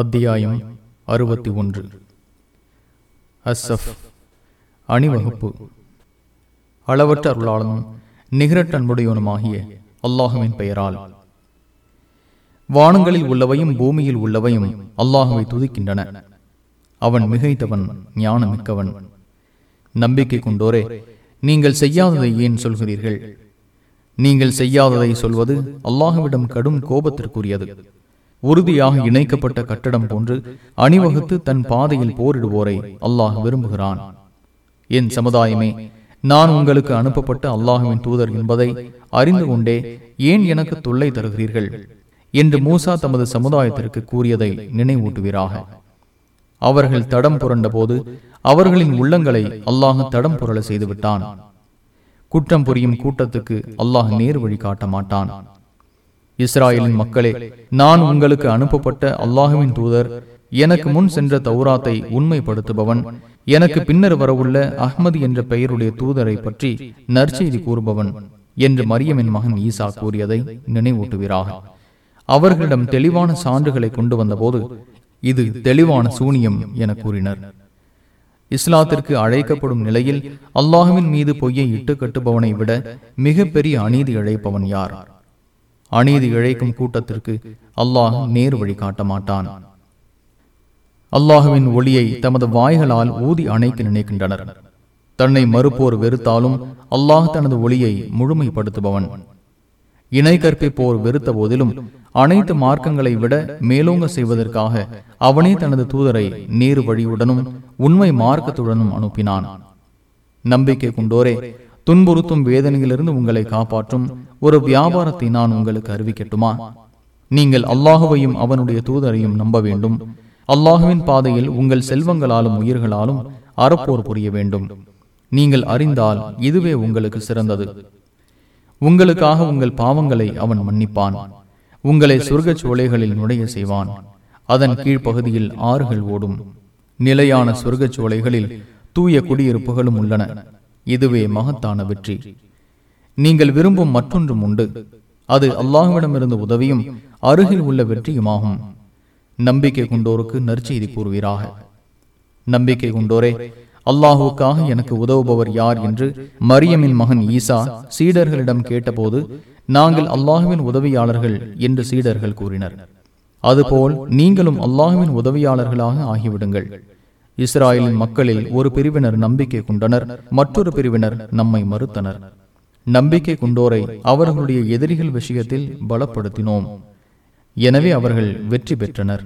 அத்தியாயம் அறுபத்தி ஒன்று. அஸ்ஸஃப் அணிவகுப்பு. அளவற்ற அருளாளனும் நிகரட்ட அன்புடையவனுமாகிய அல்லாஹுவின் பெயரால். வானங்களில் உள்ளவையும் பூமியில் உள்ளவையும் அல்லாஹுவை துதிக்கின்றன. அவன் மிகைத்தவன் ஞானமிக்கவன். நம்பிக்கை கொண்டோரே நீங்கள் செய்யாததை ஏன் சொல்கிறீர்கள்? நீங்கள் செய்யாததை சொல்வது அல்லாஹுவிடம் கடும் கோபத்திற்குரியது. உறுதியாக இணைக்கப்பட்ட கட்டடம் போன்று அணிவகுத்து தன் பாதையில் போரிடுவோரை அல்லாஹ் விரும்புகிறான். என் சமுதாயமே நான் உங்களுக்கு அனுப்பப்பட்ட அல்லாஹுவின் தூதர் என்பதை அறிந்து கொண்டே ஏன் எனக்கு தொல்லை தருகிறீர்கள்? என்று மூசா தமது சமுதாயத்திற்கு கூறியதை நினைவூட்டுவீராக. அவர்கள் தடம் புரண்ட போது அவர்களின் உள்ளங்களை அல்லாஹ் தடம் புரள செய்துவிட்டான். குற்றம் புரியும் கூட்டத்துக்கு அல்லாஹ் நேர் வழி காட்ட மாட்டான். இஸ்ராயலின் மக்களே நான் உங்களுக்கு அனுப்பப்பட்ட அல்லாஹுவின் தூதர் எனக்கு முன் சென்ற தௌராத்தை உண்மைப்படுத்துபவன் எனக்கு பின்னர் வரவுள்ள அஹ்மது என்ற பெயருடைய தூதரை பற்றி நற்செய்தி கூறுபவன் என்று மரியமின் மகன் ஈசா கூறியதை நினைவூட்டுகிறார் அவர்களிடம் தெளிவான சான்றுகளை கொண்டு வந்தபோது இது தெளிவான சூனியம் என கூறினர். இஸ்லாத்திற்கு அழைக்கப்படும் நிலையில் அல்லாஹுவின் மீது பொய்யை இட்டு கட்டுபவனை விட மிக பெரிய அநீதி இழைப்பவன் யார்? அநீதி இழைக்கும் கூட்டத்திற்கு அல்லாஹ் நேர் வழி காட்ட மாட்டான். அல்லாஹுவின் ஒளியை தமது வாய்களால் ஊதி அணைக்க நினைக்கின்றனர். தன்னை மறுப்போர் வெறுத்தாலும் அல்லாஹ் தனது ஒளியை முழுமைப்படுத்துபவன். இணை கற்பிப்போர் வெறுத்த போதிலும் அனைத்து மார்க்கங்களை விட மேலோங்க செய்வதற்காக அவனே தனது தூதரை நேரு வழியுடனும் உண்மை மார்க்கத்துடனும் அனுப்பினான். நம்பிக்கை கொண்டோரே துன்புறுத்தும் வேதனையிலிருந்து உங்களை காப்பாற்றும் ஒரு வியாபாரத்தை நான் உங்களுக்கு அறிவிக்கட்டுமா? நீங்கள் அல்லாஹுவையும் அவனுடைய தூதரையும் நம்ப வேண்டும். அல்லாஹுவின் பாதையில் உங்கள் செல்வங்களாலும் உயிர்களாலும் அறப்போர் புரிய வேண்டும். நீங்கள் அறிந்தால் இதுவே உங்களுக்கு சிறந்தது. உங்களுக்காக உங்கள் பாவங்களை அவன் மன்னிப்பான். உங்களை சொர்க்கச் சோலைகளில் நுழைய செய்வான். அதன் கீழ்ப்பகுதியில் ஆறுகள் ஓடும். நிலையான சொர்க்கச் சோலைகளில் தூய குடியிருப்புகளும் உள்ளன. இதுவே மகத்தான வெற்றி. நீங்கள் விரும்பும் மற்றொன்றும் உண்டு. அது அல்லாஹுவிடமிருந்து உதவியும் அருகில் உள்ள வெற்றியுமாகும். நம்பிக்கை கொண்டோருக்கு நற்செய்தி கூறுவீராக. நம்பிக்கை கொண்டோரே அல்லாஹுக்காக எனக்கு உதவுபவர் யார் என்று மரியமின் மகன் ஈசா சீடர்களிடம் கேட்டபோது நாங்கள் அல்லாஹுவின் உதவியாளர்கள் என்று சீடர்கள் கூறினர். அதுபோல் நீங்களும் அல்லாஹுவின் உதவியாளர்களாக ஆகிவிடுங்கள். இஸ்ராயலின் மக்களில் ஒரு பிரிவினர் நம்பிக்கை கொண்டனர் மற்றொரு பிரிவினர் நம்மை மறுத்தனர். நம்பிக்கை கொண்டோரை அவர்களுடைய எதிரிகள் விஷயத்தில் பலப்படுத்தினோம். எனவே அவர்கள் வெற்றி பெற்றனர்.